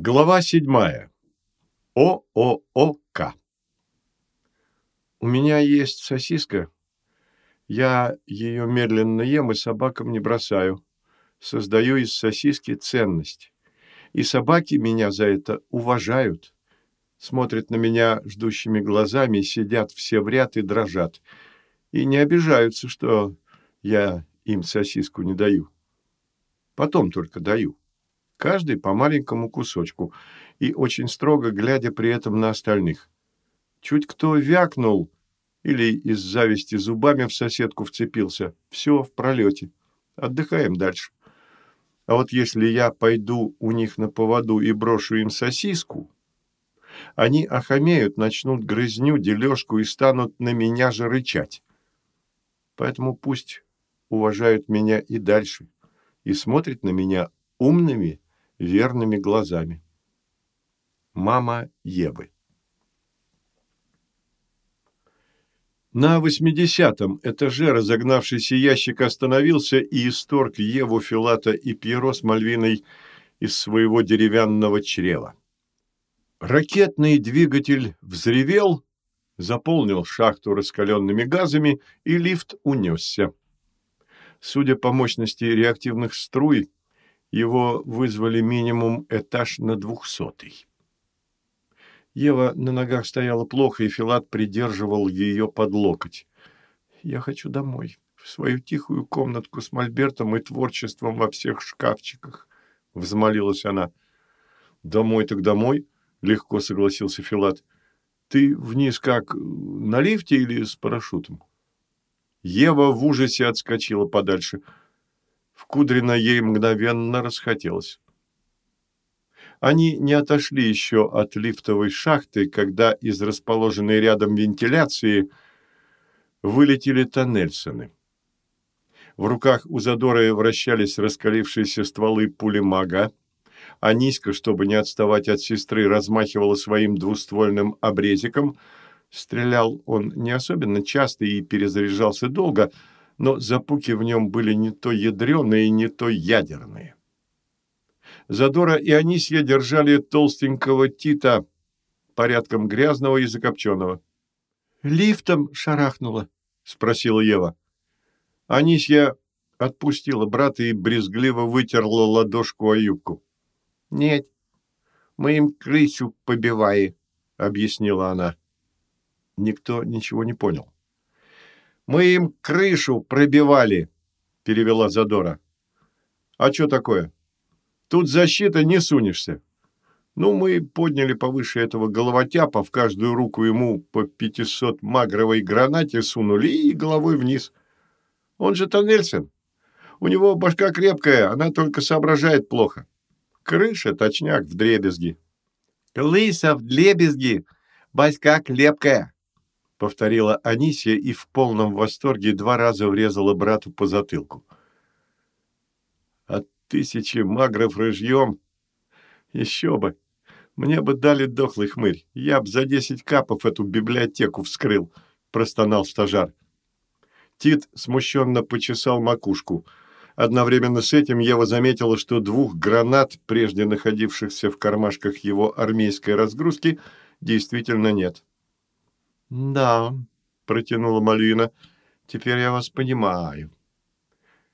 Глава седьмая. ОООК. У меня есть сосиска. Я ее медленно ем и собакам не бросаю. Создаю из сосиски ценность. И собаки меня за это уважают. Смотрят на меня ждущими глазами, сидят все в ряд и дрожат. И не обижаются, что я им сосиску не даю. Потом только даю каждый по маленькому кусочку, и очень строго глядя при этом на остальных. Чуть кто вякнул или из зависти зубами в соседку вцепился, все в пролете. Отдыхаем дальше. А вот если я пойду у них на поводу и брошу им сосиску, они охамеют, начнут грызню, дележку и станут на меня же рычать. Поэтому пусть уважают меня и дальше, и смотрят на меня умными верными глазами. Мама Евы На восьмидесятом этаже разогнавшийся ящик остановился и исторг Еву, Филата и Пьеро с Мальвиной из своего деревянного чрева. Ракетный двигатель взревел, заполнил шахту раскаленными газами, и лифт унесся. Судя по мощности реактивных струй, его вызвали минимум этаж на двухсотый. Ева на ногах стояла плохо, и Филат придерживал ее под локоть. «Я хочу домой, в свою тихую комнатку с мольбертом и творчеством во всех шкафчиках», — взмолилась она. «Домой так домой», — легко согласился Филат. «Ты вниз как, на лифте или с парашютом?» Ева в ужасе отскочила подальше — в Кудрино ей мгновенно расхотелось. Они не отошли еще от лифтовой шахты, когда из расположенной рядом вентиляции вылетели тоннельсоны. В руках у Задора вращались раскалившиеся стволы пули мага, а Низко, чтобы не отставать от сестры, размахивала своим двуствольным обрезиком. Стрелял он не особенно часто и перезаряжался долго – но запуки в нем были не то ядреные, не то ядерные. Задора и Анисья держали толстенького Тита, порядком грязного и закопченного. «Лифтом шарахнуло?» – спросила Ева. Анисья отпустила брата и брезгливо вытерла ладошку о юбку. «Нет, мы им крысю побивали», — объяснила она. Никто ничего не понял. Мы им крышу пробивали, перевела Задора. А что такое? Тут защита не сунешься. Ну, мы подняли повыше этого головотяпа, в каждую руку ему по 500 магровой гранате сунули и головой вниз. Он же Тоннельсен. У него башка крепкая, она только соображает плохо. Крыша точняк в дребезги. Лыса в дребезги, башка крепкая, — повторила Анисия и в полном восторге два раза врезала брату по затылку. «От тысячи магров рыжьем? Еще бы! Мне бы дали дохлый хмырь, я б за десять капов эту библиотеку вскрыл», — простонал стажар. Тит смущенно почесал макушку. Одновременно с этим Ева заметила, что двух гранат, прежде находившихся в кармашках его армейской разгрузки, действительно нет. «Да», — протянула Мальвина, — «теперь я вас понимаю.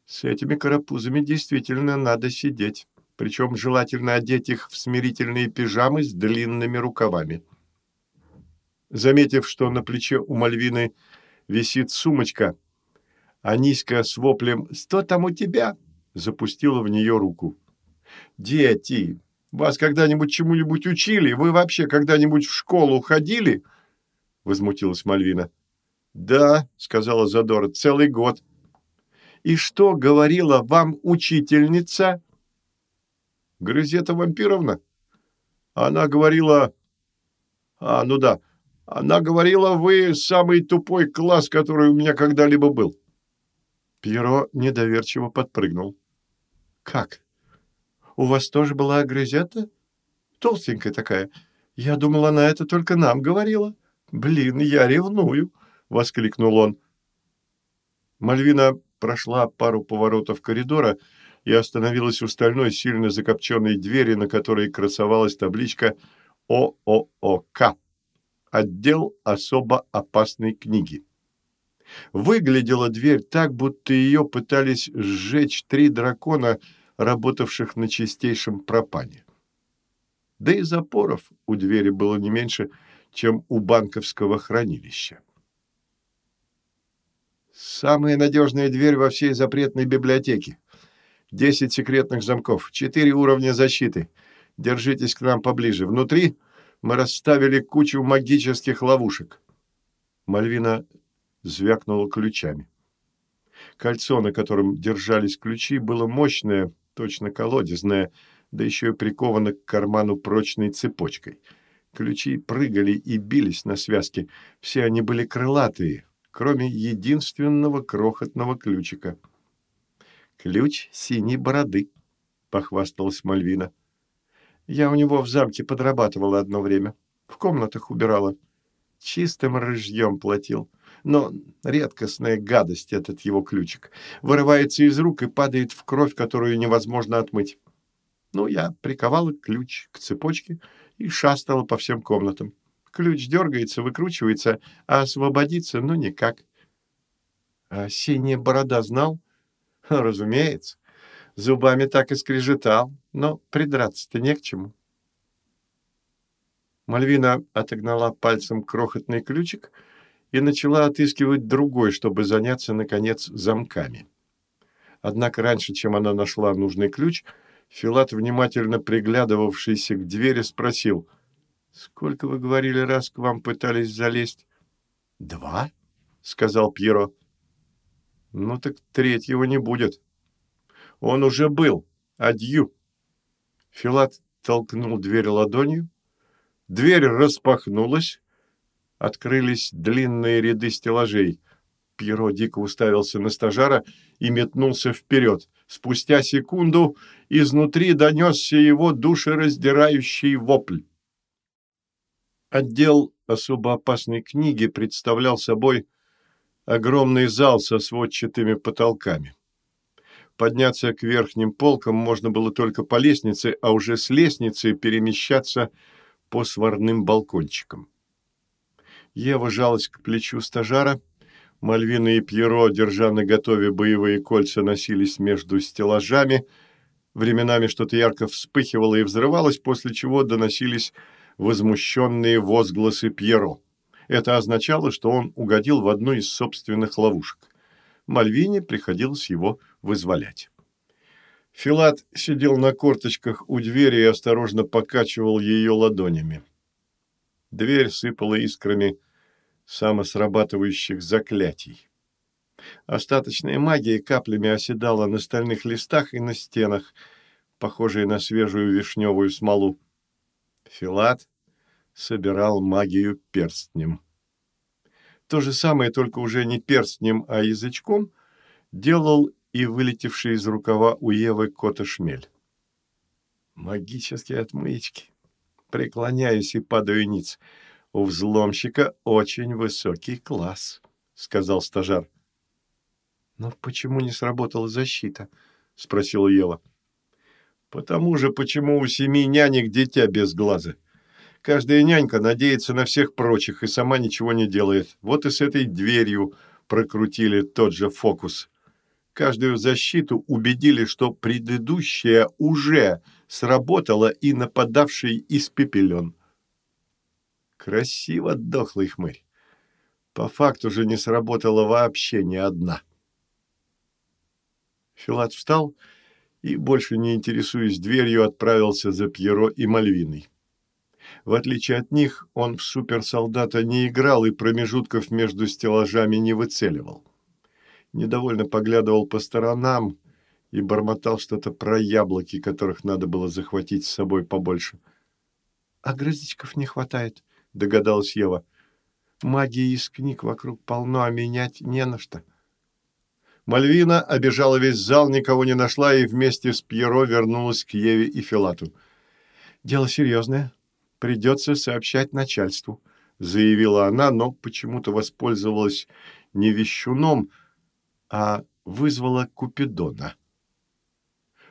С этими карапузами действительно надо сидеть, причем желательно одеть их в смирительные пижамы с длинными рукавами». Заметив, что на плече у Мальвины висит сумочка, Аниська с воплем «Что там у тебя?» запустила в нее руку. «Дети, вас когда-нибудь чему-нибудь учили? Вы вообще когда-нибудь в школу ходили?» — возмутилась Мальвина. «Да», — сказала Задора, — «целый год». «И что говорила вам учительница?» «Грызета Вампировна?» «Она говорила...» «А, ну да, она говорила, вы самый тупой класс, который у меня когда-либо был». Пьеро недоверчиво подпрыгнул. «Как? У вас тоже была Грызета? Толстенькая такая. Я думала, она это только нам говорила». «Блин, я ревную!» — воскликнул он. Мальвина прошла пару поворотов коридора, и остановилась у стальной, сильно закопченной двери, на которой красовалась табличка ОООК – отдел особо опасной книги. Выглядела дверь так, будто ее пытались сжечь три дракона, работавших на чистейшем пропане. Да и запоров у двери было не меньше, чем у банковского хранилища. Самая надежная дверь во всей запретной библиотеке. Десять секретных замков, четыре уровня защиты. Держитесь к нам поближе. Внутри мы расставили кучу магических ловушек. Мальвина звякнула ключами. Кольцо, на котором держались ключи, было мощное, точно колодезное, да еще и приковано к карману прочной цепочкой. Ключи прыгали и бились на связке. Все они были крылатые, кроме единственного крохотного ключика. «Ключ синей бороды», — похвасталась Мальвина. «Я у него в замке подрабатывала одно время. В комнатах убирала. Чистым рыжьем платил. Но редкостная гадость этот его ключик. Вырывается из рук и падает в кровь, которую невозможно отмыть. Ну, я приковала ключ к цепочке и шастала по всем комнатам. Ключ дергается, выкручивается, а освободиться ну никак. А синяя борода знал? Разумеется. Зубами так и скрежетал, но придраться-то не к чему. Мальвина отогнала пальцем крохотный ключик и начала отыскивать другой, чтобы заняться, наконец, замками. Однако раньше, чем она нашла нужный ключ, Филат, внимательно приглядывавшийся к двери, спросил — Сколько, вы говорили, раз к вам пытались залезть? Два, сказал Пьеро. Ну так третьего не будет. Он уже был. Адью. Филат толкнул дверь ладонью. Дверь распахнулась. Открылись длинные ряды стеллажей. Пьеро дико уставился на стажара и метнулся вперед. Спустя секунду изнутри донесся его душераздирающий вопль. Отдел особо опасной книги представлял собой огромный зал со сводчатыми потолками. Подняться к верхним полкам можно было только по лестнице, а уже с лестницы перемещаться по сварным балкончикам. Ева жалась к плечу стажара. Мальвина и Пьеро, держа на готове боевые кольца, носились между стеллажами. Временами что-то ярко вспыхивало и взрывалось, после чего доносились возмущенные возгласы Пьеро. Это означало, что он угодил в одну из собственных ловушек. Мальвине приходилось его вызволять. Филат сидел на корточках у двери и осторожно покачивал ее ладонями. Дверь сыпала искрами самосрабатывающих заклятий. Остаточная магия каплями оседала на стальных листах и на стенах, похожие на свежую вишневую смолу. Филат собирал магию перстнем. То же самое, только уже не перстнем, а язычком, делал и вылетевший из рукава у Евы кота-шмель. Магические отмычки. Преклоняюсь и падаю ниц. У взломщика очень высокий класс, сказал стажар. Но почему не сработала защита? спросила Ева. Потому же, почему у семи нянек дитя без глаза. Каждая нянька надеется на всех прочих и сама ничего не делает. Вот и с этой дверью прокрутили тот же фокус. Каждую защиту убедили, что предыдущая уже сработала и нападавший испепелен. Красиво дохлый хмырь. По факту же не сработала вообще ни одна. Филат встал и больше не интересуясь дверью, отправился за Пьеро и Мальвиной. В отличие от них, он в суперсолдата не играл и промежутков между стеллажами не выцеливал. Недовольно поглядывал по сторонам и бормотал что-то про яблоки, которых надо было захватить с собой побольше. «А грызочков не хватает», — догадалась Ева. «Магии из книг вокруг полно, а менять не на что». Мальвина обежала весь зал, никого не нашла и вместе с Пьеро вернулась к Еве и Филату. «Дело серьезное. Придется сообщать начальству», — заявила она, но почему-то воспользовалась не вещуном, а вызвала Купидона.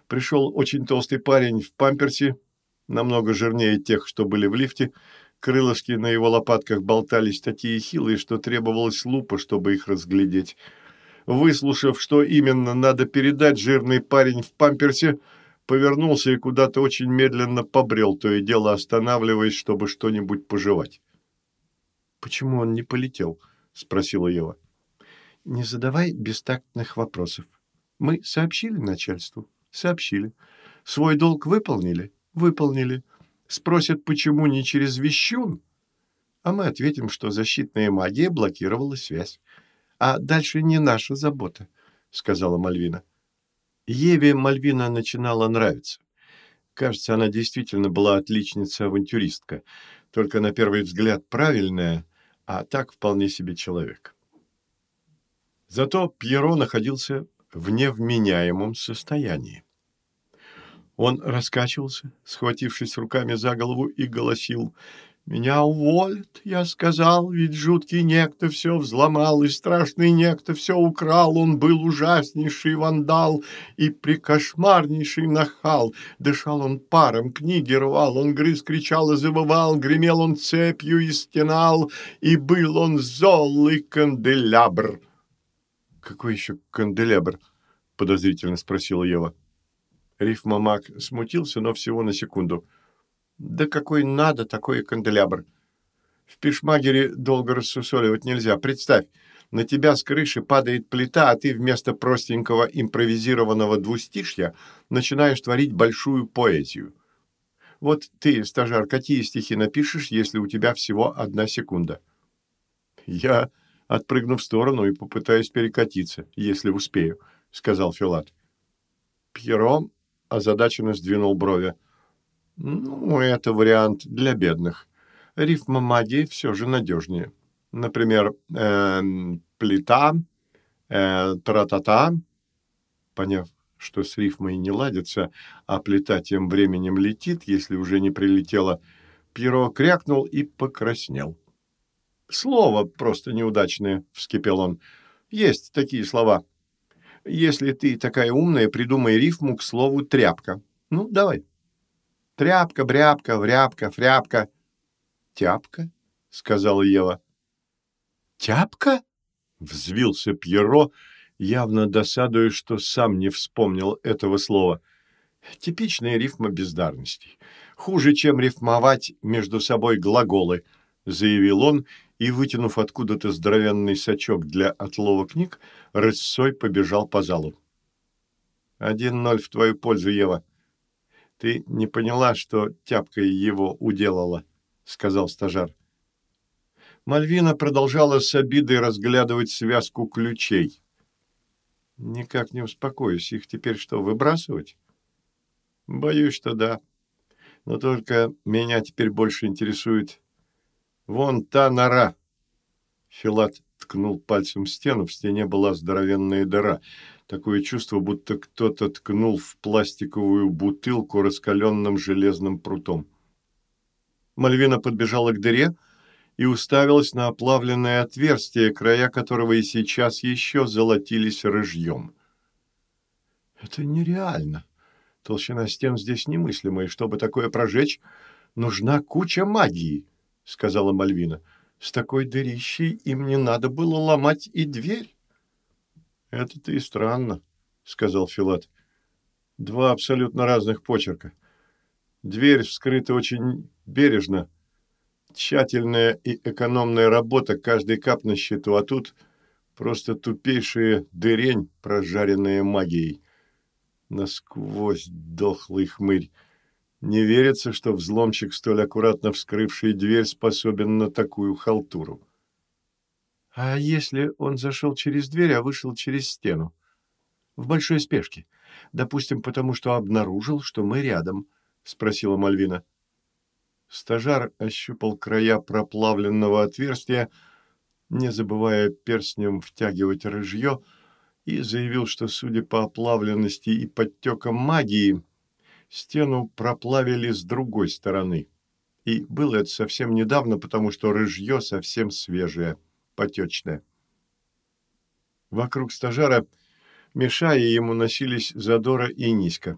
Пришел очень толстый парень в памперсе, намного жирнее тех, что были в лифте. Крылышки на его лопатках болтались такие хилые, что требовалась лупа, чтобы их разглядеть. Выслушав, что именно надо передать, жирный парень в памперсе повернулся и куда-то очень медленно побрел, то и дело останавливаясь, чтобы что-нибудь пожевать. «Почему он не полетел?» – спросила Ева. «Не задавай бестактных вопросов. Мы сообщили начальству? Сообщили. Свой долг выполнили? Выполнили. Спросят, почему не через Вещун? А мы ответим, что защитная магия блокировала связь. А дальше не наша забота, сказала Мальвина. Еве Мальвина начинала нравиться. Кажется, она действительно была отличница-авантюристка, только на первый взгляд правильная, а так вполне себе человек. Зато Пьеро находился в невменяемом состоянии. Он раскачивался, схватившись руками за голову, и голосил «Меня уволят, я сказал, ведь жуткий некто все взломал, и страшный некто все украл, он был ужаснейший вандал и прикошмарнейший нахал. Дышал он паром, книги рвал, он грыз, кричал и завывал, гремел он цепью и стенал, и был он зол канделябр». «Какой еще канделябр?» — подозрительно спросила Ева. Рифмамак смутился, но всего на секунду — да какой надо, такой канделябр. В пешмагере долго рассусоливать нельзя. Представь, на тебя с крыши падает плита, а ты вместо простенького импровизированного двустишья начинаешь творить большую поэзию. Вот ты, стажар, какие стихи напишешь, если у тебя всего одна секунда? Я отпрыгну в сторону и попытаюсь перекатиться, если успею, — сказал Филат. Пьеро озадаченно сдвинул брови. Ну, это вариант для бедных. Рифма магии все же надежнее. Например, э, плита, э, тра-та-та. Поняв, что с рифмой не ладится, а плита тем временем летит, если уже не прилетела, Пьеро крякнул и покраснел. «Слово просто неудачное», — вскипел он. «Есть такие слова. Если ты такая умная, придумай рифму к слову «тряпка». Ну, давай». Тряпка, бряпка, вряпка, фряпка. Тяпка, сказала Ева. Тяпка? Взвился Пьеро, явно досадуя, что сам не вспомнил этого слова. Типичная рифма бездарности. Хуже, чем рифмовать между собой глаголы, заявил он и, вытянув откуда-то здоровенный сачок для отлова книг, рысцой побежал по залу. «Один ноль в твою пользу, Ева», «Ты не поняла, что тяпка его уделала», — сказал стажар. Мальвина продолжала с обидой разглядывать связку ключей. «Никак не успокоюсь. Их теперь что, выбрасывать?» «Боюсь, что да. Но только меня теперь больше интересует вон та нора». Филат ткнул пальцем в стену. В стене была здоровенная дыра — Такое чувство, будто кто-то ткнул в пластиковую бутылку раскаленным железным прутом. Мальвина подбежала к дыре и уставилась на оплавленное отверстие, края которого и сейчас еще золотились рыжьем. «Это нереально. Толщина стен здесь немыслимая. Чтобы такое прожечь, нужна куча магии», — сказала Мальвина. «С такой дырищей им не надо было ломать и дверь». «Это-то и странно», — сказал Филат. «Два абсолютно разных почерка. Дверь вскрыта очень бережно. Тщательная и экономная работа, каждый кап на счету, а тут просто тупейшая дырень, прожаренная магией. Насквозь дохлый хмырь. Не верится, что взломщик, столь аккуратно вскрывший дверь, способен на такую халтуру. А если он зашел через дверь, а вышел через стену? В большой спешке. Допустим, потому что обнаружил, что мы рядом, спросила Мальвина. Стажар ощупал края проплавленного отверстия, не забывая перстнем втягивать рыжье, и заявил, что, судя по оплавленности и подтекам магии, стену проплавили с другой стороны. И было это совсем недавно, потому что рыжье совсем свежее потечная. Вокруг стажара, мешая ему, носились Задора и Ниська.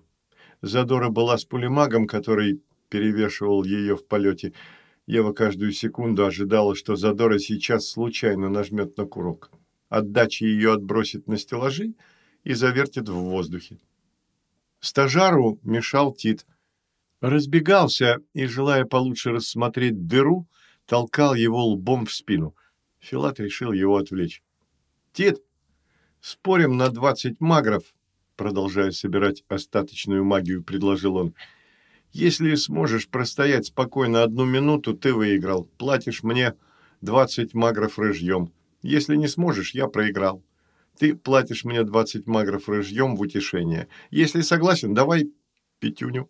Задора была с пулемагом, который перевешивал ее в полете. Ева каждую секунду ожидала, что Задора сейчас случайно нажмет на курок. Отдача ее отбросит на стеллажи и завертит в воздухе. Стажару мешал Тит. Разбегался и, желая получше рассмотреть дыру, толкал его лбом в спину. Филат решил его отвлечь. «Тит, спорим на двадцать магров?» Продолжая собирать остаточную магию, предложил он. «Если сможешь простоять спокойно одну минуту, ты выиграл. Платишь мне двадцать магров рыжьем. Если не сможешь, я проиграл. Ты платишь мне двадцать магров рыжьем в утешение. Если согласен, давай пятюню».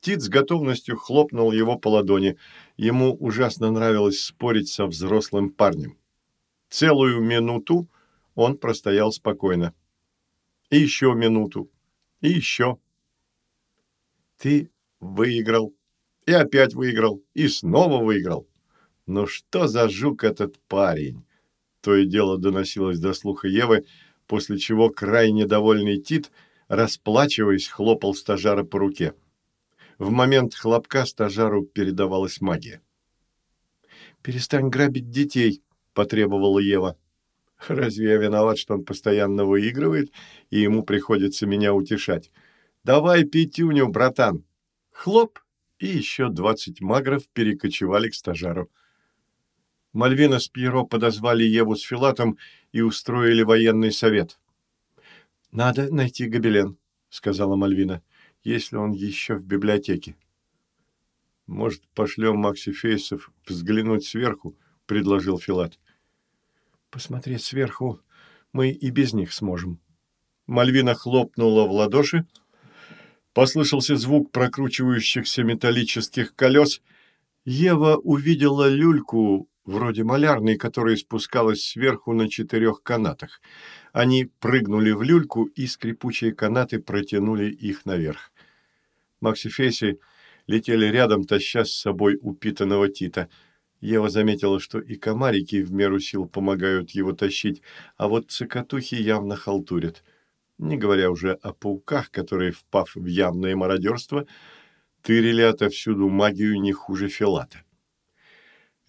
Тит с готовностью хлопнул его по ладони. Ему ужасно нравилось спорить со взрослым парнем. Целую минуту он простоял спокойно. И еще минуту. И еще. Ты выиграл. И опять выиграл. И снова выиграл. Но что за жук этот парень? То и дело доносилось до слуха Евы, после чего крайне довольный Тит, расплачиваясь, хлопал стажара по руке. В момент хлопка стажару передавалась магия. «Перестань грабить детей», – потребовала Ева. «Разве я виноват, что он постоянно выигрывает, и ему приходится меня утешать? Давай пятюню, братан!» Хлоп, и еще двадцать магров перекочевали к стажару. Мальвина с Пьеро подозвали Еву с Филатом и устроили военный совет. «Надо найти гобелен», — сказала Мальвина если он еще в библиотеке. «Может, пошлем Макси Фейсов взглянуть сверху?» – предложил Филат. «Посмотреть сверху мы и без них сможем». Мальвина хлопнула в ладоши. Послышался звук прокручивающихся металлических колес. Ева увидела люльку, вроде малярной, которая спускалась сверху на четырех канатах. Они прыгнули в люльку, и скрипучие канаты протянули их наверх. Макс и Фесси летели рядом, таща с собой упитанного Тита. Ева заметила, что и комарики в меру сил помогают его тащить, а вот цикатухи явно халтурят. Не говоря уже о пауках, которые, впав в явное мародерство, тырили отовсюду магию не хуже Филата.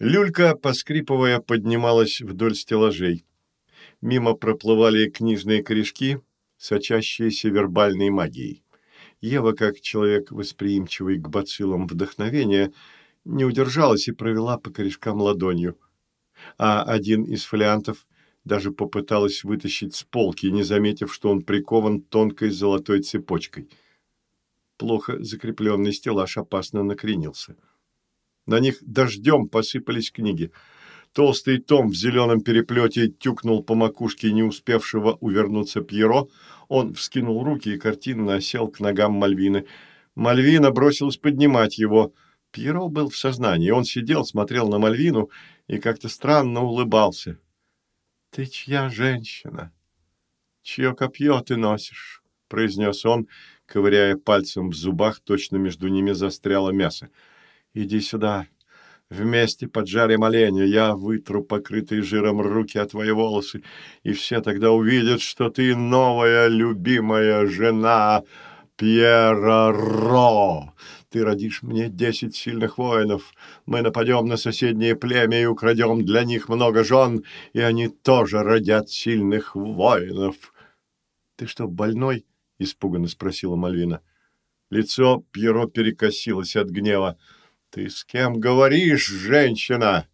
Люлька, поскрипывая, поднималась вдоль стеллажей. Мимо проплывали книжные корешки, сочащиеся вербальной магией. Ева, как человек, восприимчивый к бациллам вдохновения, не удержалась и провела по корешкам ладонью. А один из фолиантов даже попыталась вытащить с полки, не заметив, что он прикован тонкой золотой цепочкой. Плохо закрепленный стеллаж опасно накренился. На них дождем посыпались книги. Толстый том в зеленом переплете тюкнул по макушке не успевшего увернуться Пьеро, он вскинул руки и картинно осел к ногам Мальвины. Мальвина бросилась поднимать его. Пьеро был в сознании. Он сидел, смотрел на Мальвину и как-то странно улыбался. «Ты чья женщина? Чье копье ты носишь?» — произнес он, ковыряя пальцем в зубах, точно между ними застряло мясо. «Иди сюда, Вместе поджарим оленя, я вытру покрытые жиром руки от твои волосы, и все тогда увидят, что ты новая любимая жена Пьера Ро. Ты родишь мне десять сильных воинов. Мы нападем на соседнее племя и украдем для них много жен, и они тоже родят сильных воинов. — Ты что, больной? — испуганно спросила Мальвина. Лицо Пьеро перекосилось от гнева. «Ты с кем говоришь, женщина?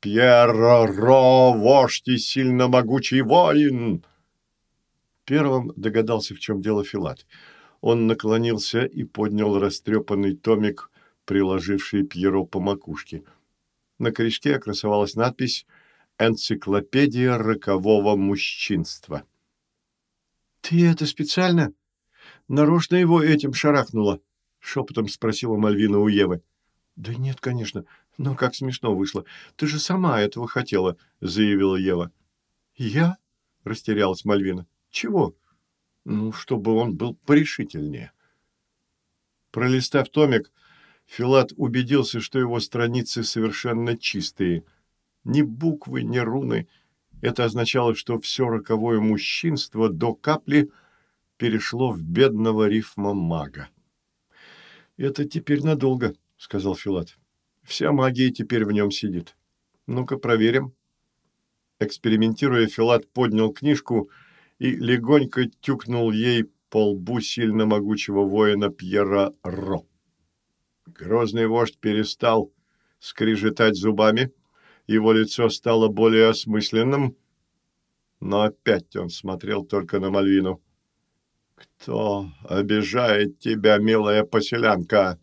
Пьеро Ро, вождь и сильно могучий воин!» Первым догадался, в чем дело Филат. Он наклонился и поднял растрепанный томик, приложивший Пьеро по макушке. На корешке красовалась надпись «Энциклопедия рокового мужчинства». «Ты это специально? Нарочно его этим шарахнуло?» — шепотом спросила Мальвина у Евы. «Да нет, конечно. Но как смешно вышло. Ты же сама этого хотела», — заявила Ева. «Я?» — растерялась Мальвина. «Чего?» «Ну, чтобы он был порешительнее». Пролистав томик, Филат убедился, что его страницы совершенно чистые. Ни буквы, ни руны. Это означало, что все роковое мужчинство до капли перешло в бедного рифма мага. «Это теперь надолго», — сказал Филат. «Вся магия теперь в нем сидит. Ну-ка, проверим». Экспериментируя, Филат поднял книжку и легонько тюкнул ей по лбу сильно могучего воина Пьера Ро. Грозный вождь перестал скрежетать зубами, его лицо стало более осмысленным, но опять он смотрел только на Мальвину. «Кто обижает тебя, милая поселянка?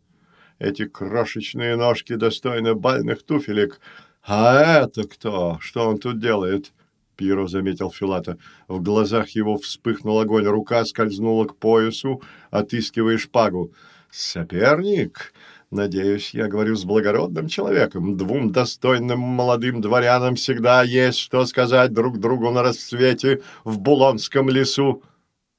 Эти крошечные ножки достойны бальных туфелек. А это кто? Что он тут делает?» Пьеро заметил Филата. В глазах его вспыхнул огонь, рука скользнула к поясу, отыскивая шпагу. «Соперник? Надеюсь, я говорю с благородным человеком. Двум достойным молодым дворянам всегда есть что сказать друг другу на рассвете в Булонском лесу».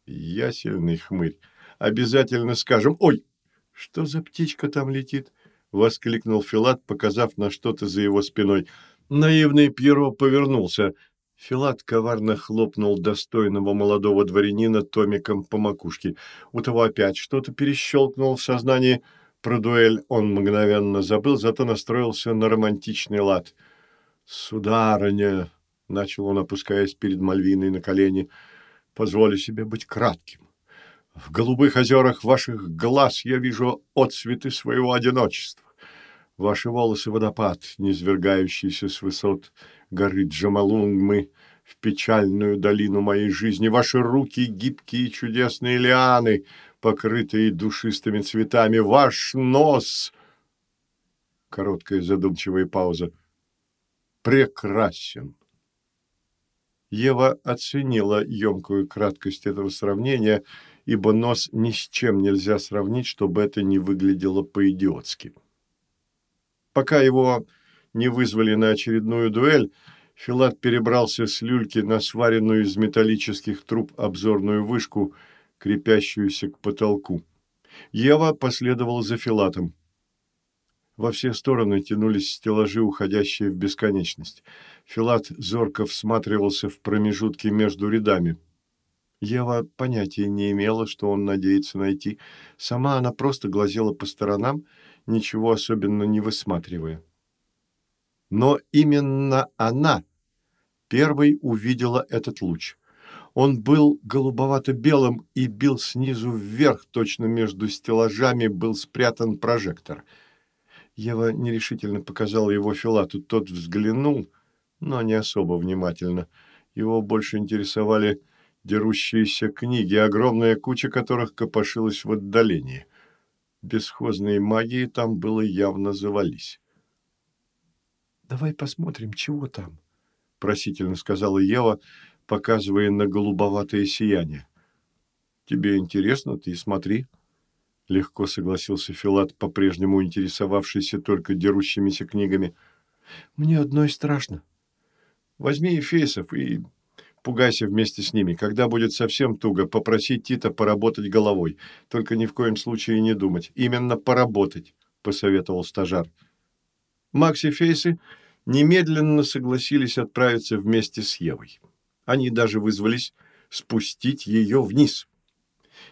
«Я сильный хмырь. Обязательно скажем. Ой, что за птичка там летит?» — воскликнул Филат, показав на что-то за его спиной. Наивный Пьеро повернулся — Филат коварно хлопнул достойного молодого дворянина томиком по макушке. У того опять что-то перещелкнул в сознании. Про дуэль он мгновенно забыл, зато настроился на романтичный лад. «Сударыня!» — начал он, опускаясь перед Мальвиной на колени. «Позволю себе быть кратким. В голубых озерах ваших глаз я вижу отцветы своего одиночества. Ваши волосы — водопад, низвергающийся с высот горы Джамалунгмы в печальную долину моей жизни. Ваши руки — гибкие чудесные лианы, покрытые душистыми цветами. Ваш нос... Короткая задумчивая пауза. Прекрасен. Ева оценила емкую краткость этого сравнения, ибо нос ни с чем нельзя сравнить, чтобы это не выглядело по-идиотски. Пока его не вызвали на очередную дуэль, Филат перебрался с люльки на сваренную из металлических труб обзорную вышку, крепящуюся к потолку. Ева последовала за Филатом. Во все стороны тянулись стеллажи, уходящие в бесконечность. Филат зорко всматривался в промежутки между рядами. Ева понятия не имела, что он надеется найти. Сама она просто глазела по сторонам, ничего особенно не высматривая. Но именно она первой увидела этот луч. Он был голубовато-белым и бил снизу вверх, точно между стеллажами был спрятан прожектор. Ева нерешительно показала его Филату. Тот взглянул, но не особо внимательно. Его больше интересовали дерущиеся книги, огромная куча которых копошилась в отдалении. Бесхозной магии там было явно завались. «Давай посмотрим, чего там», — просительно сказала Ева, показывая на голубоватое сияние. «Тебе интересно, ты смотри», — легко согласился Филат, по-прежнему интересовавшийся только дерущимися книгами. «Мне одной страшно. Возьми Эфесов и пугайся вместе с ними. Когда будет совсем туго, попроси Тита поработать головой. Только ни в коем случае не думать. Именно поработать», — посоветовал стажар. Макс и Фейсы немедленно согласились отправиться вместе с Евой. Они даже вызвались спустить ее вниз.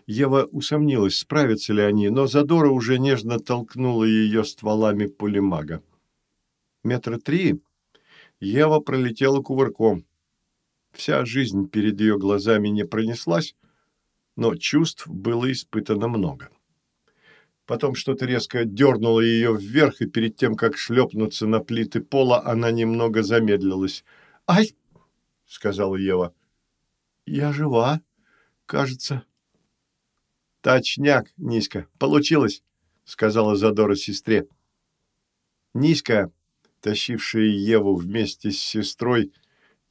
Ева усомнилась, справятся ли они, но Задора уже нежно толкнула ее стволами пулемага. Метра три Ева пролетела кувырком. Вся жизнь перед ее глазами не пронеслась, но чувств было испытано много. Потом что-то резко дернуло ее вверх, и перед тем, как шлепнуться на плиты пола, она немного замедлилась. «Ай!» — сказала Ева. «Я жива, кажется». «Точняк, Низко, получилось», — сказала Задора сестре. Низко, тащившая Еву вместе с сестрой,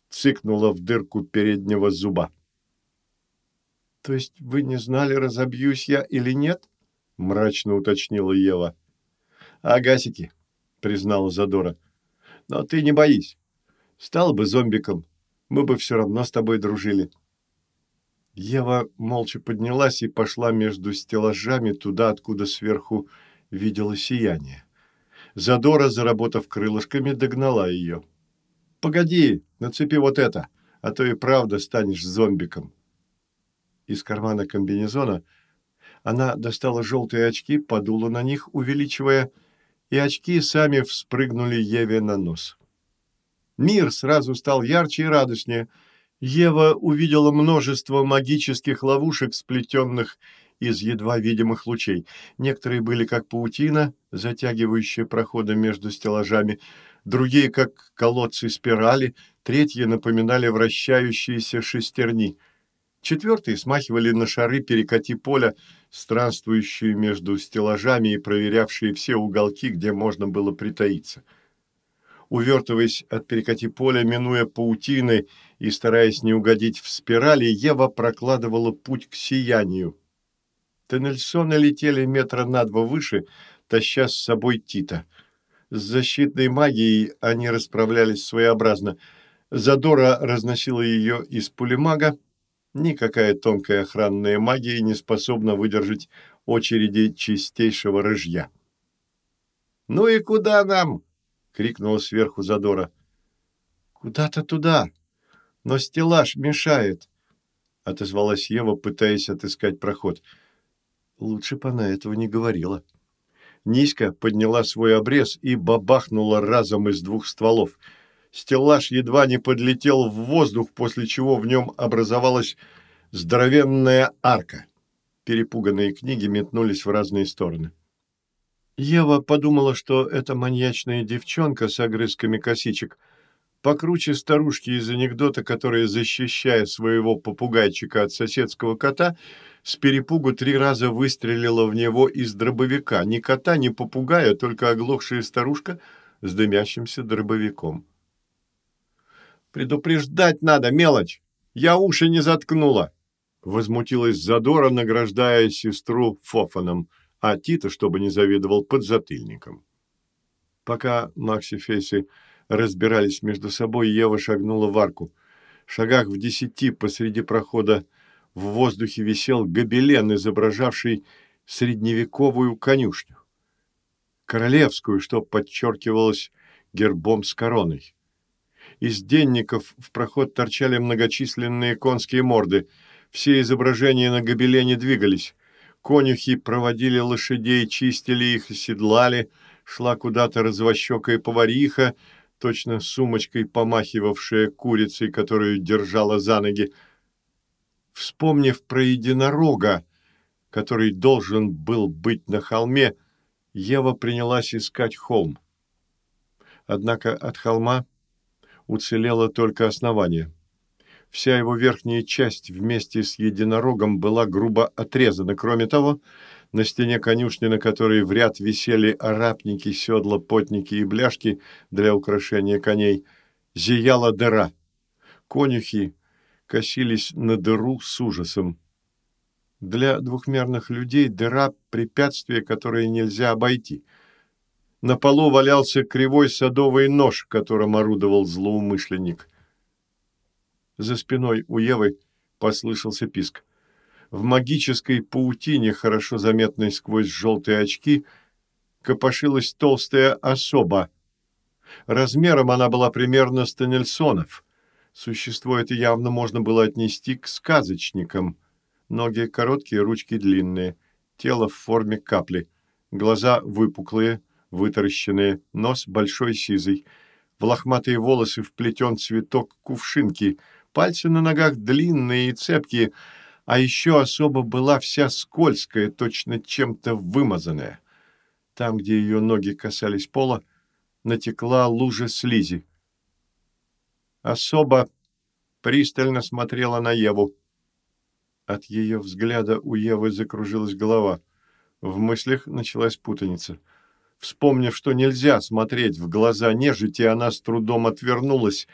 цыкнула в дырку переднего зуба. «То есть вы не знали, разобьюсь я или нет?» мрачно уточнила Ева. «Агасики», — признала Задора. «Но ты не боись. Стал бы зомбиком, мы бы все равно с тобой дружили». Ева молча поднялась и пошла между стеллажами туда, откуда сверху видела сияние. Задора, заработав крылышками, догнала ее. «Погоди, нацепи вот это, а то и правда станешь зомбиком». из кармана комбинезона, она достала желтые очки, подула на них, увеличивая, и очки сами вспрыгнули Еве на нос. Мир сразу стал ярче и радостнее. Ева увидела множество магических ловушек, сплетенных из едва видимых лучей. Некоторые были как паутина, затягивающая проходы между стеллажами, другие как колодцы спирали, третьи напоминали вращающиеся шестерни. Четвертые смахивали на шары перекати поля, странствующие между стеллажами и проверявшие все уголки, где можно было притаиться. Увертываясь от перекати поля, минуя паутины и стараясь не угодить в спирали, Ева прокладывала путь к сиянию. Теннельсоны летели метра на два выше, таща с собой Тита. С защитной магией они расправлялись своеобразно. Задора разносила ее из пулемага. Никакая тонкая охранная магия не способна выдержать очереди чистейшего рыжья. «Ну и куда нам?» — крикнула сверху Задора. «Куда-то туда, но стеллаж мешает», — отозвалась Ева, пытаясь отыскать проход. Лучше бы она этого не говорила. Ниська подняла свой обрез и бабахнула разом из двух стволов. Стеллаж едва не подлетел в воздух, после чего в нем образовалась здоровенная арка. Перепуганные книги метнулись в разные стороны. Ева подумала, что эта маньячная девчонка с огрызками косичек покруче старушки из анекдота, которая, защищая своего попугайчика от соседского кота, с перепугу три раза выстрелила в него из дробовика. Ни кота, ни попугая, только оглохшая старушка с дымящимся дробовиком. «Предупреждать надо, мелочь! Я уши не заткнула!» Возмутилась Задора, награждая сестру Фофаном, а Тита, чтобы не завидовал, подзатыльником. Пока Макс и Фесси разбирались между собой, Ева шагнула в арку. В шагах в десяти посреди прохода в воздухе висел гобелен, изображавший средневековую конюшню. Королевскую, что подчеркивалось гербом с короной. Из денников в проход торчали многочисленные конские морды. Все изображения на гобелене двигались. Конюхи проводили лошадей, чистили их, седлали. Шла куда-то развощекая повариха, точно сумочкой помахивавшая курицей, которую держала за ноги. Вспомнив про единорога, который должен был быть на холме, Ева принялась искать холм. Однако от холма уцелело только основание. Вся его верхняя часть вместе с единорогом была грубо отрезана. Кроме того, на стене конюшни, на которой в ряд висели арапники, седла, потники и бляшки для украшения коней, зияла дыра. Конюхи косились на дыру с ужасом. Для двухмерных людей дыра – препятствие, которое нельзя обойти. На полу валялся кривой садовый нож, которым орудовал злоумышленник. За спиной у Евы послышался писк. В магической паутине, хорошо заметной сквозь желтые очки, копошилась толстая особа. Размером она была примерно с Теннельсонов – Существо это явно можно было отнести к сказочникам. Ноги короткие, ручки длинные, тело в форме капли, глаза выпуклые, вытаращенные, нос большой сизый, в лохматые волосы вплетен цветок кувшинки, пальцы на ногах длинные и цепкие, а еще особо была вся скользкая, точно чем-то вымазанная. Там, где ее ноги касались пола, натекла лужа слизи особо пристально смотрела на Еву. От ее взгляда у Евы закружилась голова. В мыслях началась путаница. Вспомнив, что нельзя смотреть в глаза нежити, она с трудом отвернулась,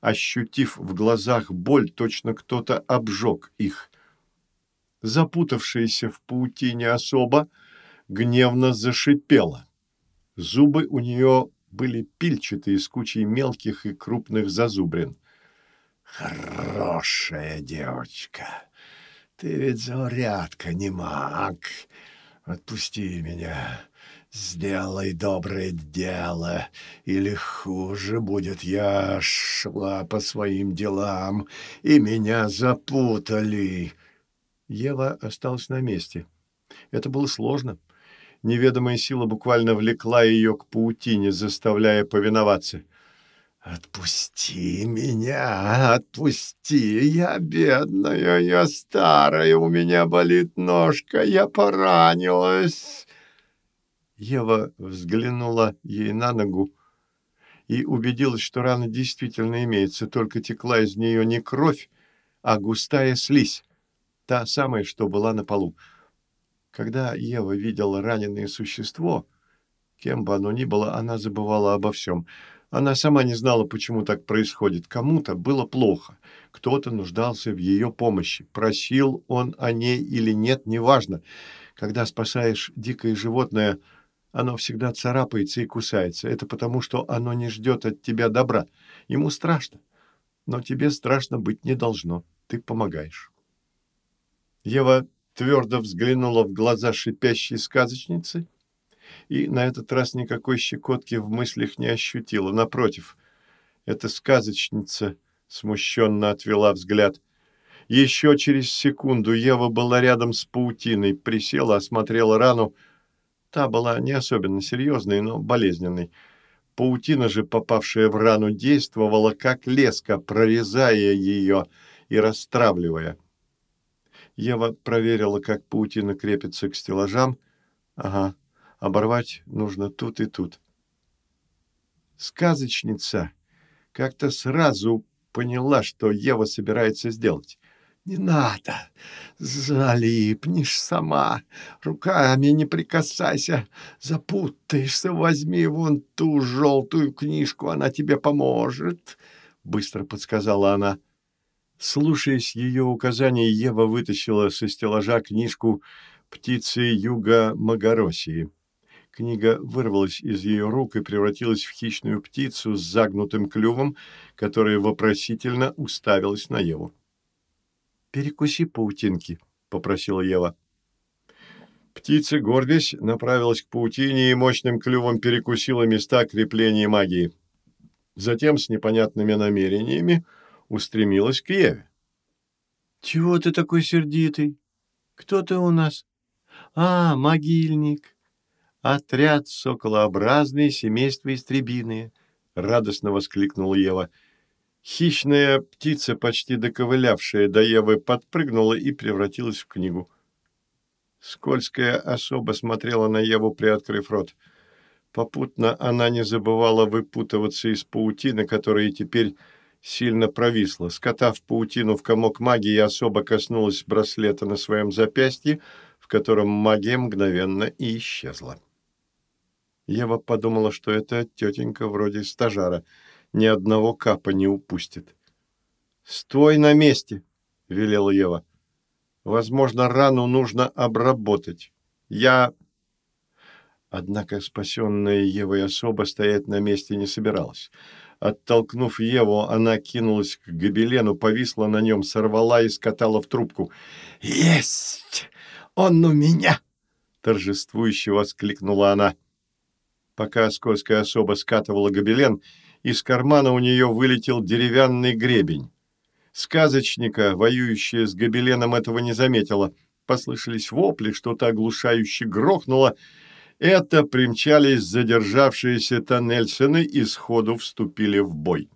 ощутив в глазах боль, точно кто-то обжег их. Запутавшаяся в паутине особа гневно зашипела. Зубы у нее были пильчатые с кучей мелких и крупных зазубрин. «Хорошая девочка! Ты ведь заурядка, не маг! Отпусти меня!» сделай доброе дело, или хуже будет, я шла по своим делам, и меня запутали». Ева осталась на месте. Это было сложно. Неведомая сила буквально влекла ее к паутине, заставляя повиноваться. «Отпусти меня, отпусти! Я бедная, я старая, у меня болит ножка, я поранилась!» Ева взглянула ей на ногу и убедилась, что рана действительно имеется, только текла из нее не кровь, а густая слизь, та самая, что была на полу. Когда Ева видела раненое существо, кем бы оно ни было, она забывала обо всем — она сама не знала, почему так происходит. Кому-то было плохо, кто-то нуждался в ее помощи. Просил он о ней или нет, неважно. Когда спасаешь дикое животное, оно всегда царапается и кусается. Это потому, что оно не ждет от тебя добра. Ему страшно. Но тебе страшно быть не должно. Ты помогаешь. Ева твердо взглянула в глаза шипящей сказочницы и на этот раз никакой щекотки в мыслях не ощутила. Напротив, эта сказочница смущенно отвела взгляд. Еще через секунду Ева была рядом с паутиной, присела, осмотрела рану. Та была не особенно серьезной, но болезненной. Паутина же, попавшая в рану, действовала как леска, прорезая ее и растравливая. Ева проверила, как паутина крепится к стеллажам. Ага, Оборвать нужно тут и тут. Сказочница как-то сразу поняла, что Ева собирается сделать. «Не надо! Залипнешь сама! Руками не прикасайся! Запутаешься! Возьми вон ту желтую книжку, она тебе поможет!» Быстро подсказала она. Слушаясь ее указаний, Ева вытащила со стеллажа книжку «Птицы юга Магоросии». Книга вырвалась из ее рук и превратилась в хищную птицу с загнутым клювом, которая вопросительно уставилась на Еву. «Перекуси паутинки», — попросила Ева. Птица, гордясь, направилась к паутине и мощным клювом перекусила места крепления магии. Затем с непонятными намерениями устремилась к Еве. «Чего ты такой сердитый? Кто ты у нас? А, могильник. «Отряд соколообразный, семейство истребиные!» — радостно воскликнула Ева. Хищная птица, почти доковылявшая до Евы, подпрыгнула и превратилась в книгу. Скользкая особа смотрела на Еву, приоткрыв рот. Попутно она не забывала выпутываться из паутины, которая теперь сильно провисла. Скотав паутину в комок магии, особо коснулась браслета на своем запястье, в котором магия мгновенно и исчезла. Ева подумала, что это тетенька вроде стажара. Ни одного капа не упустит. «Стой на месте!» — велела Ева. «Возможно, рану нужно обработать. Я...» Однако спасенная Евой особо стоять на месте не собиралась. Оттолкнув Еву, она кинулась к гобелену, повисла на нем, сорвала и скатала в трубку. «Есть! Он у меня!» — торжествующе воскликнула она. Пока скользкая особа скатывала гобелен, из кармана у нее вылетел деревянный гребень. Сказочника, воюющая с гобеленом, этого не заметила. Послышались вопли, что-то оглушающе грохнуло. Это примчались задержавшиеся Тоннельсены и сходу вступили в бой.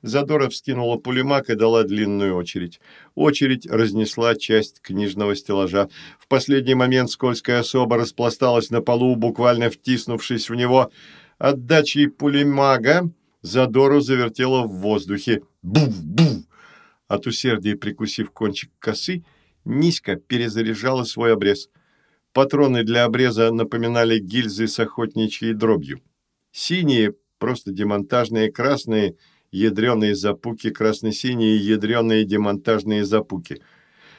Задора вскинула пулемак и дала длинную очередь. Очередь разнесла часть книжного стеллажа. В последний момент скользкая особа распласталась на полу, буквально втиснувшись в него. Отдачей пулемага Задору завертела в воздухе. Був-був! От усердия прикусив кончик косы, низко перезаряжала свой обрез. Патроны для обреза напоминали гильзы с охотничьей дробью. Синие, просто демонтажные, красные — ядреные запуки, красно-синие ядреные демонтажные запуки.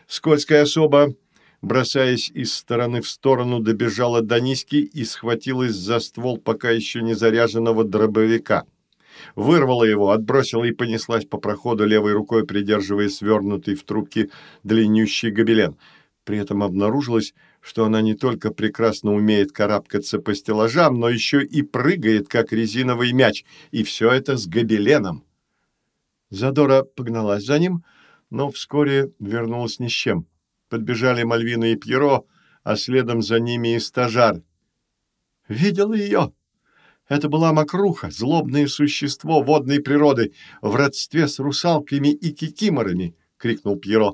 Скользкая особа, бросаясь из стороны в сторону, добежала до низки и схватилась за ствол пока еще не заряженного дробовика. Вырвала его, отбросила и понеслась по проходу левой рукой, придерживая свернутый в трубке длиннющий гобелен. При этом обнаружилось, что она не только прекрасно умеет карабкаться по стеллажам, но еще и прыгает, как резиновый мяч, и все это с гобеленом. Задора погналась за ним, но вскоре вернулась ни с чем. подбежали Мальвина и Пьеро, а следом за ними и стажар. «Видел ее?» Это была мокруха, злобное существо водной природы, в родстве с русалками и кикиморами, — крикнул Пьеро.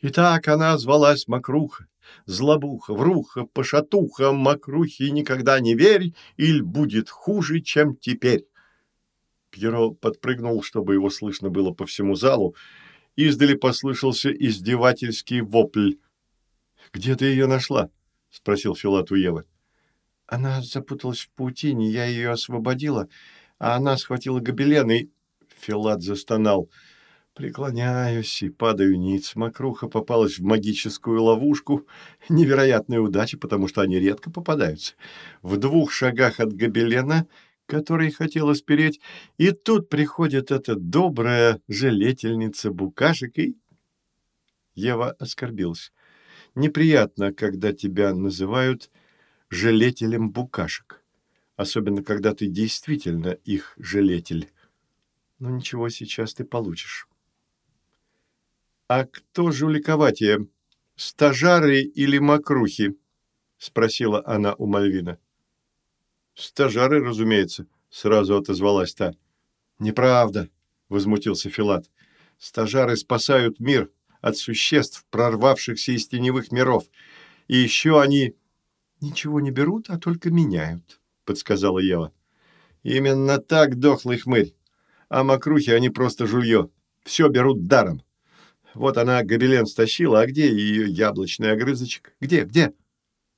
И так она звалась мокруха, злобуха, вруха, пошатуха, мокрухи никогда не верь, или будет хуже, чем теперь. Пьеро подпрыгнул, чтобы его слышно было по всему залу. Издали послышался издевательский вопль. «Где ты ее нашла?» — спросил Филат у Евы. Она запуталась в паутине, я ее освободила, а она схватила гобелен и... Филат застонал. Преклоняюсь и падаю ниц. Мокруха попалась в магическую ловушку. Невероятная удача, потому что они редко попадаются. В двух шагах от гобелена, который хотела спереть, и тут приходит эта добрая жалетельница букашек и... Ева оскорбилась. Неприятно, когда тебя называют жалетелем букашек, особенно когда ты действительно их жалетель. Но ничего, сейчас ты получишь. «А кто жуликоватее, стажары или мокрухи?» — спросила она у Мальвина. «Стажары, разумеется», — сразу отозвалась та. «Неправда», — возмутился Филат. «Стажары спасают мир от существ, прорвавшихся из теневых миров. И еще они «Ничего не берут, а только меняют», — подсказала Ева. «Именно так, дохлый хмырь. А мокрухи они просто жулье. Все берут даром. Вот она гобелен стащила, а где ее яблочный огрызочек? Где, где?»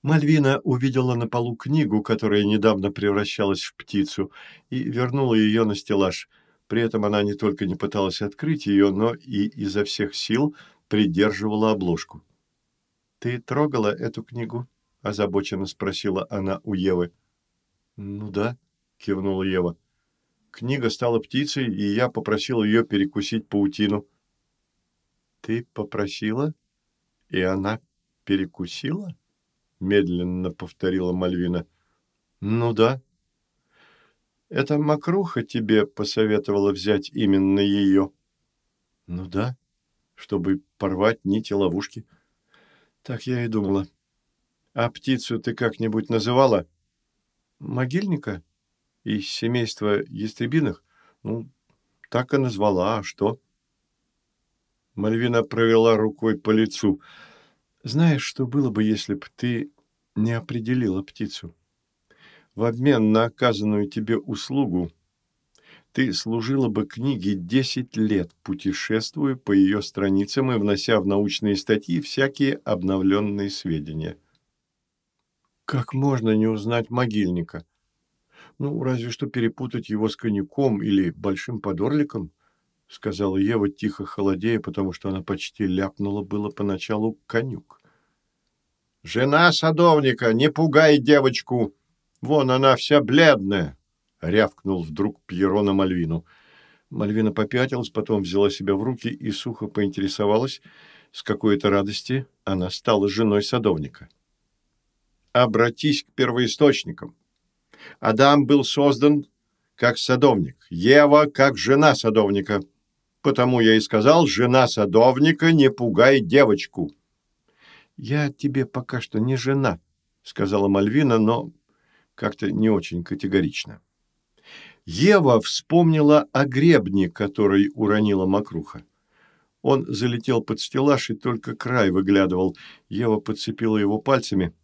Мальвина увидела на полу книгу, которая недавно превращалась в птицу, и вернула ее на стеллаж. При этом она не только не пыталась открыть ее, но и изо всех сил придерживала обложку. «Ты трогала эту книгу?» – озабоченно спросила она у Евы. «Ну да», – кивнула Ева. «Книга стала птицей, и я попросил ее перекусить паутину». «Ты попросила, и она перекусила?» – медленно повторила Мальвина. «Ну да». «Это Макруха тебе посоветовала взять именно ее?» «Ну да, чтобы порвать нити ловушки». «Так я и думала». А птицу ты как-нибудь называла? Могильника? Из семейства ястребиных? Ну, так и назвала. А что? Мальвина провела рукой по лицу. Знаешь, что было бы, если бы ты не определила птицу? В обмен на оказанную тебе услугу ты служила бы книге десять лет, путешествуя по ее страницам и внося в научные статьи всякие обновленные сведения. Как можно не узнать могильника? Ну, разве что перепутать его с коньяком или большим подорликом, сказала Ева, тихо холодея, потому что она почти ляпнула было поначалу конюк. «Жена садовника, не пугай девочку! Вон она вся бледная!» — рявкнул вдруг Пьеро на Мальвину. Мальвина попятилась, потом взяла себя в руки и сухо поинтересовалась, с какой-то радости она стала женой садовника обратись к первоисточникам. Адам был создан как садовник, Ева как жена садовника. Потому я и сказал, жена садовника, не пугай девочку. Я тебе пока что не жена, сказала Мальвина, но как-то не очень категорично. Ева вспомнила о гребне, который уронила мокруха. Он залетел под стеллаж и только край выглядывал. Ева подцепила его пальцами –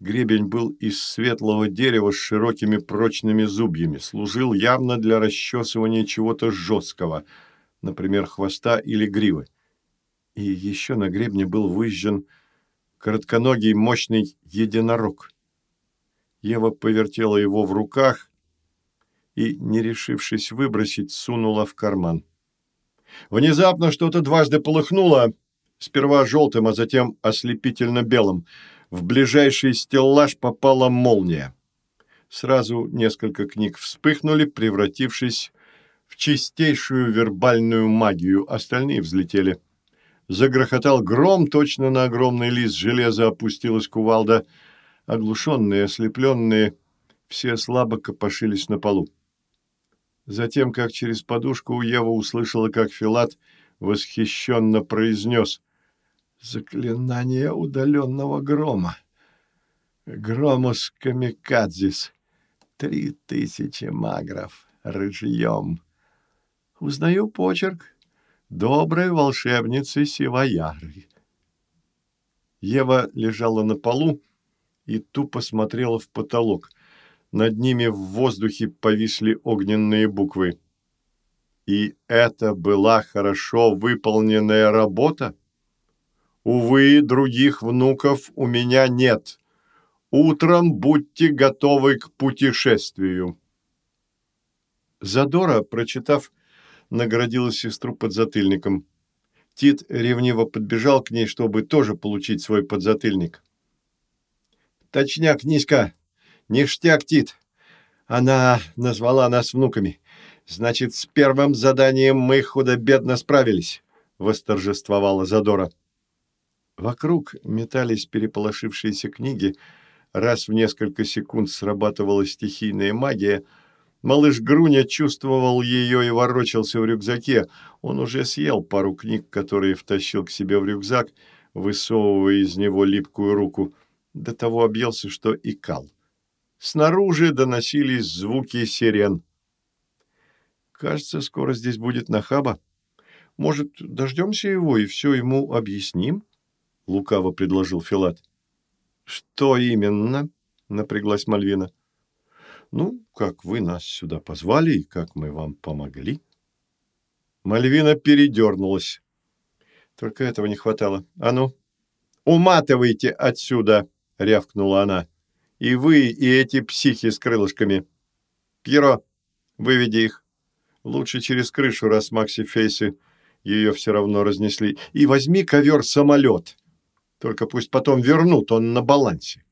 Гребень был из светлого дерева с широкими прочными зубьями, служил явно для расчесывания чего-то жесткого, например, хвоста или гривы. И еще на гребне был выжжен коротконогий мощный единорог. Ева повертела его в руках и, не решившись выбросить, сунула в карман. Внезапно что-то дважды полыхнуло, сперва желтым, а затем ослепительно белым – в ближайший стеллаж попала молния. Сразу несколько книг вспыхнули, превратившись в чистейшую вербальную магию, остальные взлетели. Загрохотал гром, точно на огромный лист железа опустилась кувалда. Оглушенные, ослепленные, все слабо копошились на полу. Затем, как через подушку, Ева услышала, как Филат восхищенно произнес Заклинание удаленного грома. Громус камикадзис. Три тысячи магров. Рыжьем. Узнаю почерк доброй волшебницы Сивояры. Ева лежала на полу и тупо смотрела в потолок. Над ними в воздухе повисли огненные буквы. И это была хорошо выполненная работа? Увы, других внуков у меня нет. Утром будьте готовы к путешествию. Задора, прочитав, наградила сестру подзатыльником. Тит ревниво подбежал к ней, чтобы тоже получить свой подзатыльник. «Точняк, Низко! Ништяк, Тит! Она назвала нас внуками. Значит, с первым заданием мы худо-бедно справились!» — восторжествовала Задора. Вокруг метались переполошившиеся книги. Раз в несколько секунд срабатывала стихийная магия — Малыш Груня чувствовал ее и ворочался в рюкзаке. Он уже съел пару книг, которые втащил к себе в рюкзак, высовывая из него липкую руку. До того объелся, что икал. Снаружи доносились звуки сирен. «Кажется, скоро здесь будет Нахаба. Может, дождемся его и все ему объясним?» — лукаво предложил Филат. «Что именно?» — напряглась Мальвина. Ну, как вы нас сюда позвали и как мы вам помогли. Мальвина передернулась. Только этого не хватало. А ну, уматывайте отсюда, рявкнула она. И вы, и эти психи с крылышками. Пьеро, выведи их. Лучше через крышу, раз Макси Фейси ее все равно разнесли. И возьми ковер-самолет. Только пусть потом вернут, он на балансе.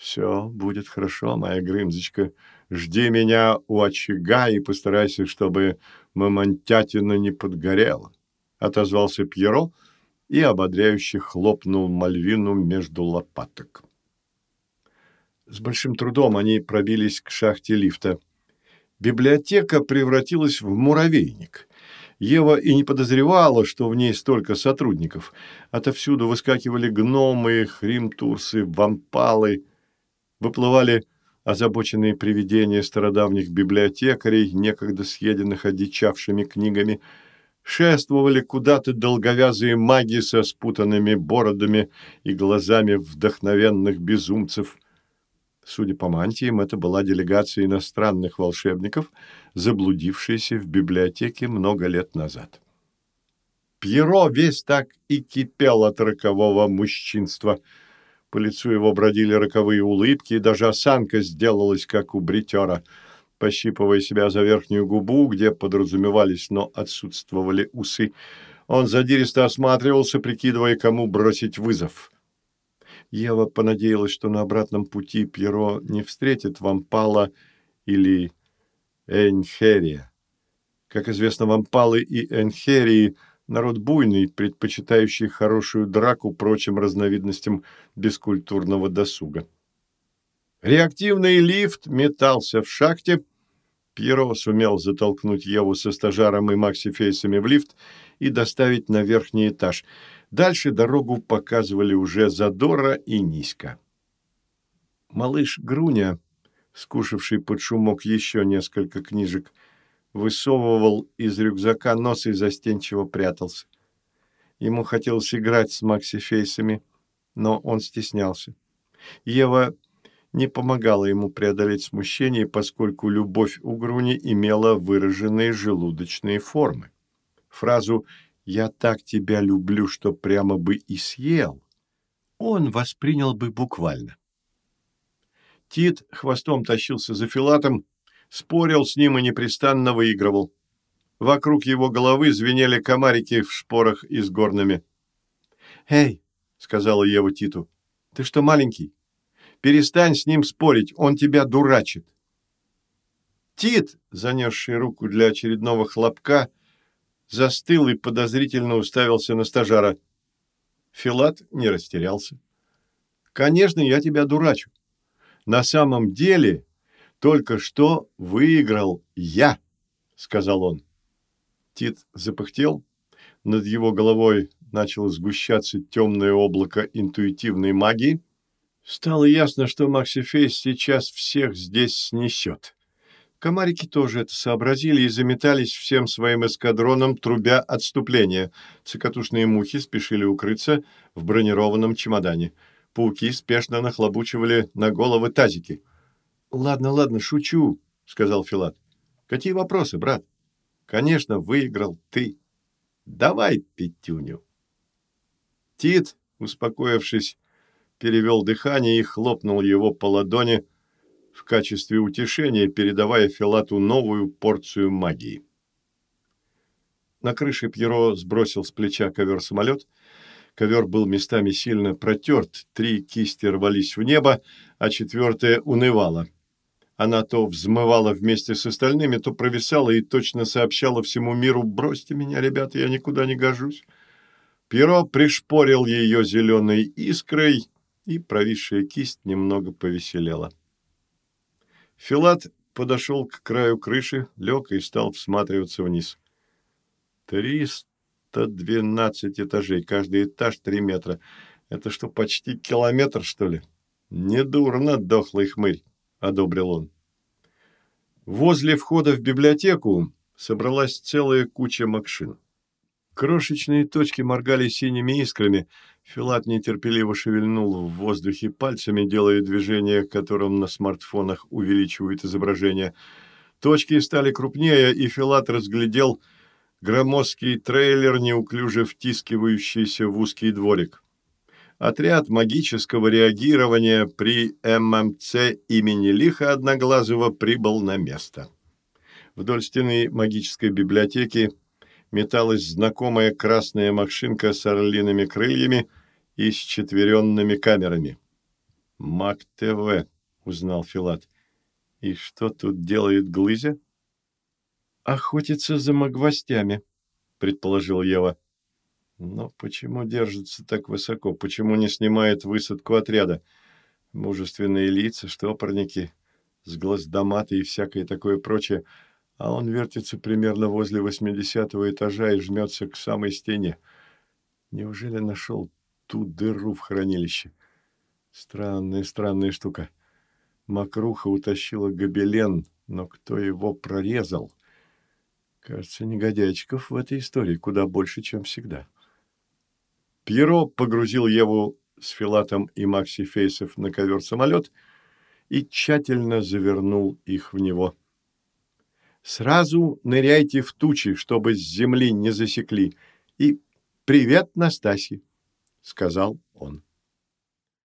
«Все будет хорошо, моя Грымзочка. Жди меня у очага и постарайся, чтобы мамонтятина не подгорела», — отозвался Пьеро и ободряюще хлопнул Мальвину между лопаток. С большим трудом они пробились к шахте лифта. Библиотека превратилась в муравейник. Ева и не подозревала, что в ней столько сотрудников. Отовсюду выскакивали гномы, хримтурсы, вампалы — выплывали озабоченные привидения стародавних библиотекарей, некогда съеденных одичавшими книгами, шествовали куда-то долговязые маги со спутанными бородами и глазами вдохновенных безумцев. Судя по мантиям, это была делегация иностранных волшебников, заблудившаяся в библиотеке много лет назад. Пьеро весь так и кипел от рокового мужчинства – по лицу его бродили роковые улыбки, и даже осанка сделалась, как у бритера. Пощипывая себя за верхнюю губу, где подразумевались, но отсутствовали усы, он задиристо осматривался, прикидывая, кому бросить вызов. Ева понадеялась, что на обратном пути Пьеро не встретит Вампала или Энхерия. Как известно, Вампалы и Энхерии – Народ буйный, предпочитающий хорошую драку прочим разновидностям бескультурного досуга. Реактивный лифт метался в шахте. Пьеро сумел затолкнуть Еву со стажаром и Максифейсами в лифт и доставить на верхний этаж. Дальше дорогу показывали уже задора и низко. Малыш Груня, скушавший под шумок еще несколько книжек, высовывал из рюкзака нос и застенчиво прятался. Ему хотелось играть с Макси-фейсами, но он стеснялся. Ева не помогала ему преодолеть смущение, поскольку любовь у Груни имела выраженные желудочные формы. Фразу «я так тебя люблю, что прямо бы и съел» он воспринял бы буквально. Тит хвостом тащился за Филатом, спорил с ним и непрестанно выигрывал. Вокруг его головы звенели комарики в шпорах и с горными. «Эй!» — сказала Ева Титу. «Ты что, маленький? Перестань с ним спорить, он тебя дурачит». Тит, занесший руку для очередного хлопка, застыл и подозрительно уставился на стажара. Филат не растерялся. «Конечно, я тебя дурачу. На самом деле только что выиграл я, сказал он. Тит запыхтел. Над его головой начало сгущаться темное облако интуитивной магии, стало ясно, что Максифейс сейчас всех здесь снесет. Комарики тоже это сообразили и заметались всем своим эскадроном, трубя отступление. Цикатушные мухи спешили укрыться в бронированном чемодане. Пауки спешно нахлобучивали на головы тазики. «Ладно, ладно, шучу», — сказал Филат. «Какие вопросы, брат?» «Конечно, выиграл ты. Давай пятюню». Тит, успокоившись, перевел дыхание и хлопнул его по ладони, в качестве утешения передавая Филату новую порцию магии. На крыше Пьеро сбросил с плеча ковер-самолет. Ковер был местами сильно протерт, три кисти рвались в небо, а четвертая унывала. Она то взмывала вместе с остальными, то провисала и точно сообщала всему миру «Бросьте меня, ребята, я никуда не гожусь». Пьеро пришпорил ее зеленой искрой, и провисшая кисть немного повеселела. Филат подошел к краю крыши, лег и стал всматриваться вниз. «Триста двенадцать этажей, каждый этаж три метра. Это что, почти километр, что ли? Недурно, дохлый хмырь», — одобрил он. Возле входа в библиотеку собралась целая куча макшин. Крошечные точки моргали синими искрами. Филат нетерпеливо шевельнул в воздухе пальцами, делая движение, которым на смартфонах увеличивают изображение. Точки стали крупнее, и Филат разглядел громоздкий трейлер, неуклюже втискивающийся в узкий дворик. Отряд магического реагирования при ММЦ имени Лиха Одноглазого прибыл на место. Вдоль стены магической библиотеки металась знакомая красная машинка с орлиными крыльями и с четверенными камерами. «Мак-ТВ», — узнал Филат. «И что тут делает Глызя?» «Охотится за магвостями», — предположил Ева. «Но почему держится так высоко? Почему не снимает высадку отряда? Мужественные лица, штопорники, сглаздоматы и всякое такое прочее — а он вертится примерно возле восьмидесятого этажа и жмется к самой стене. Неужели нашел ту дыру в хранилище? Странная, странная штука. Макруха утащила гобелен, но кто его прорезал? Кажется, негодяйчиков в этой истории куда больше, чем всегда. Пьеро погрузил Еву с Филатом и Макси Фейсов на ковер-самолет и тщательно завернул их в него. Сразу ныряйте в тучи, чтобы с земли не засекли. И привет, Настасья, — сказал он.